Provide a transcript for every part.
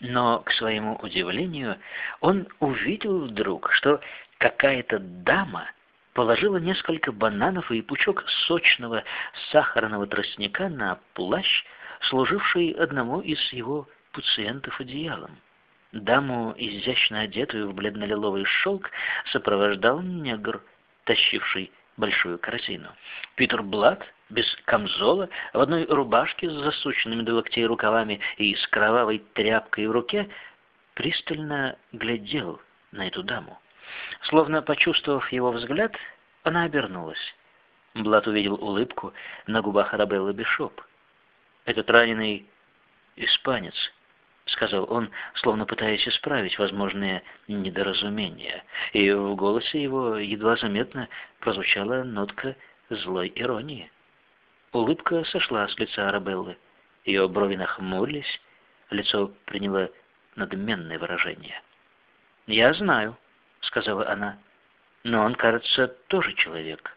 Но, к своему удивлению, он увидел вдруг, что какая-то дама положила несколько бананов и пучок сочного сахарного тростника на плащ, служивший одному из его пациентов одеялом. Даму, изящно одетую в бледно-лиловый шелк, сопровождал негр, тащивший большую корзину. Питер Блад, без камзола, в одной рубашке с засученными до локтей рукавами и с кровавой тряпкой в руке, пристально глядел на эту даму. Словно почувствовав его взгляд, она обернулась. Блад увидел улыбку на губах Арабеллы Бишоп. Этот раненый испанец — сказал он, словно пытаясь исправить возможные недоразумения, и в голосе его едва заметно прозвучала нотка злой иронии. Улыбка сошла с лица Арабеллы. Ее брови нахмурились, лицо приняло надменное выражение. «Я знаю», — сказала она, — «но он, кажется, тоже человек».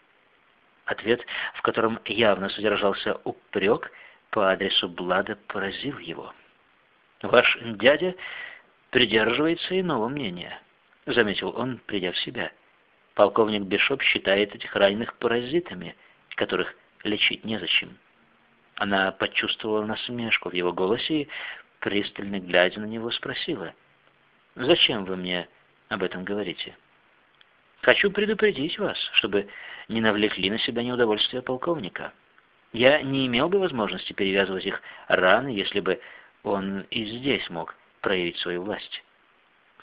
Ответ, в котором явно содержался упрек по адресу Блада, поразил его. Ваш дядя придерживается иного мнения, заметил он, придя в себя. Полковник Бишоп считает этих раненых паразитами, которых лечить незачем. Она почувствовала насмешку в его голосе и, пристально глядя на него, спросила, «Зачем вы мне об этом говорите?» «Хочу предупредить вас, чтобы не навлекли на себя неудовольствие полковника. Я не имел бы возможности перевязывать их раны, если бы он и здесь мог проявить свою власть.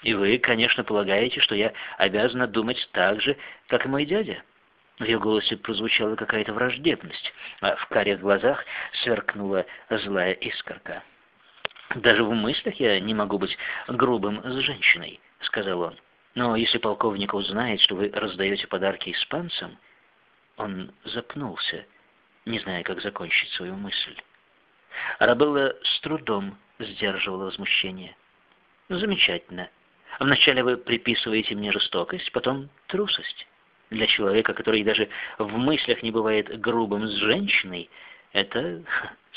И вы, конечно, полагаете, что я обязана думать так же, как и мой дядя. В ее голосе прозвучала какая-то враждебность, а в карих глазах сверкнула злая искорка. «Даже в мыслях я не могу быть грубым с женщиной», — сказал он. «Но если полковник узнает, что вы раздаете подарки испанцам...» Он запнулся, не зная, как закончить свою мысль. Арабелла с трудом сдерживала возмущение. «Замечательно. Вначале вы приписываете мне жестокость, потом трусость. Для человека, который даже в мыслях не бывает грубым с женщиной, это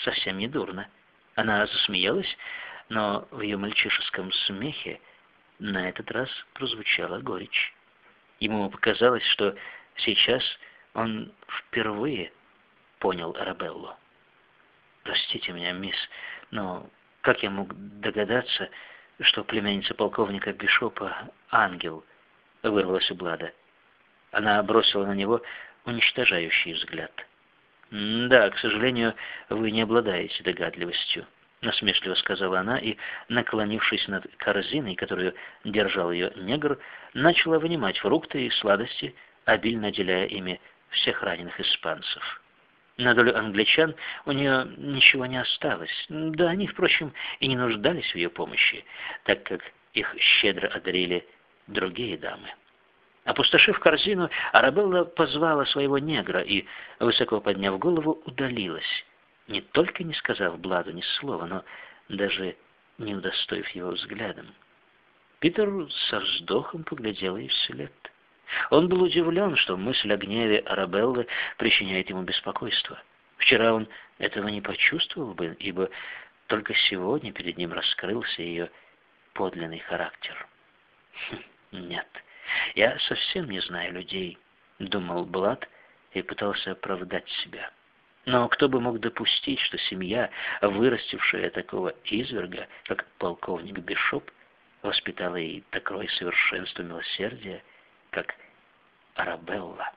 совсем не дурно». Она засмеялась, но в ее мальчишеском смехе на этот раз прозвучала горечь. Ему показалось, что сейчас он впервые понял Арабеллу. «Простите меня, мисс, но как я мог догадаться, что племянница полковника Бишопа — ангел?» — вырвалась у Блада. Она бросила на него уничтожающий взгляд. «Да, к сожалению, вы не обладаете догадливостью», — насмешливо сказала она и, наклонившись над корзиной, которую держал ее негр, начала вынимать фрукты и сладости, обильно деляя ими всех раненых испанцев. На долю англичан у нее ничего не осталось. Да они, впрочем, и не нуждались в ее помощи, так как их щедро одарили другие дамы. Опустошив корзину, Арабелла позвала своего негра и, высоко подняв голову, удалилась, не только не сказав Бладу ни слова, но даже не удостоив его взглядом. Питер со вздохом поглядел ей вслед. Он был удивлен, что мысль о гневе Арабеллы причиняет ему беспокойство. Вчера он этого не почувствовал бы, ибо только сегодня перед ним раскрылся ее подлинный характер. Хм, «Нет, я совсем не знаю людей», — думал Блад и пытался оправдать себя. Но кто бы мог допустить, что семья, вырастившая такого изверга, как полковник Бишоп, воспитала и такое совершенство милосердия, как Арабелла.